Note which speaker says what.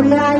Speaker 1: mulai